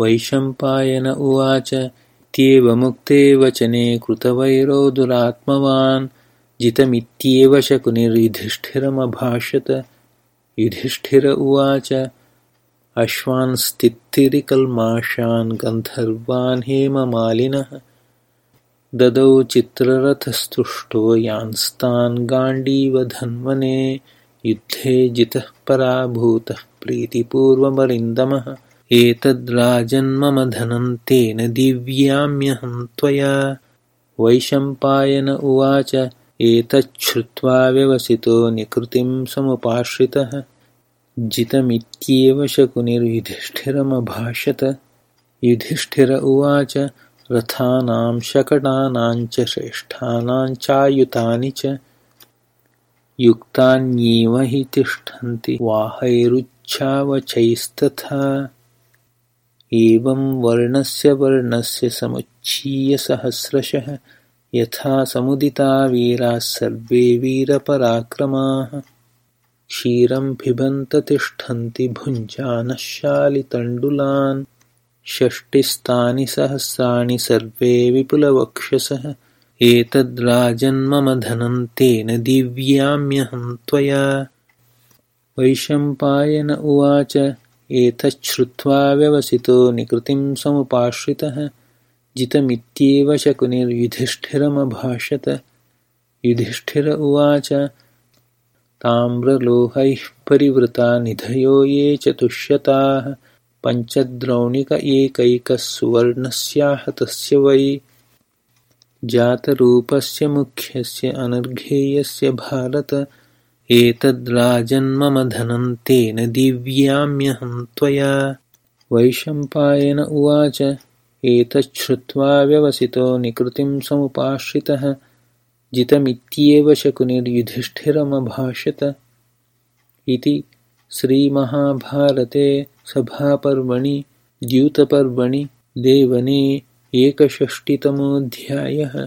वैशम्पायन उवाच इत्येवमुक्ते वचने कृतवैरो दुरात्मवान् जितमित्येव शकुनिर्युधिष्ठिरमभाषत। युधिष्ठिर उवाच अश्वांस्तित्तिरिकल्माषान् गन्धर्वान् हेममालिनः ददौ चित्ररथस्तुष्टो यान्स्तान् गाण्डीवधन्वने युद्धे जितः पराभूतः प्रीतिपूर्वमरिन्दमः एतद्राजन्मम धनं तेन दिव्याम्यहं त्वया। वैशम्पायन उवाच एतच्छ्रुत्वा व्यवसितो निकृतिं समुपाश्रितः। जितमित्येव शकुनिर्युधिष्ठिरमभाषत। युधिष्ठिर उवाच रथानां शकटानाञ्च श्रेष्ठानां चायुतानि च। युक्तान्येव हि तिष्ठन्ति वाहैरुच्छावचैस्तथा एवं वर्णस्य वर्णस्य समुच्छीय सहस्रशः यथा समुदिता वीराः सर्वे वीरपराक्रमाः। क्षीरं पिबन्त तिष्ठन्ति भुञ्जानः शालितण्डुलान्। षष्टिस्तानि सहस्राणि सर्वे विपुलवक्षसः। एतद्राजन्मम धनं तेन दिव्याम्यहं त्वया। वैशम्पायन उवाच एतच्छ्रुत्वा व्यवसितो निकृतिं समुपाश्रितः जितमित्येव शकुनिर्युधिष्ठिरमभाषत। युधिष्ठिर उवाच ताम्रलोहैः परिवृता निधयो ये चतुष्शताः पञ्चद्रौणिक एकैकः सुवर्णस्याहतस्य वै। जातरूपस्य मुख्यस्य अनर्घेयस्य भारत एतद्राजन्मम धनं तेन दिव्याम्यहं त्वया। वैशम्पायन उवाच एतच्छ्रुत्वा व्यवसितो निकृतिं समुपाश्रितः जितमित्येव शकुनिर्युधिष्ठिरमभाषत इति श्रीमहाभारते सभापर्वणि द्यूतपर्वणि देवने एकषष्टितमोऽध्यायः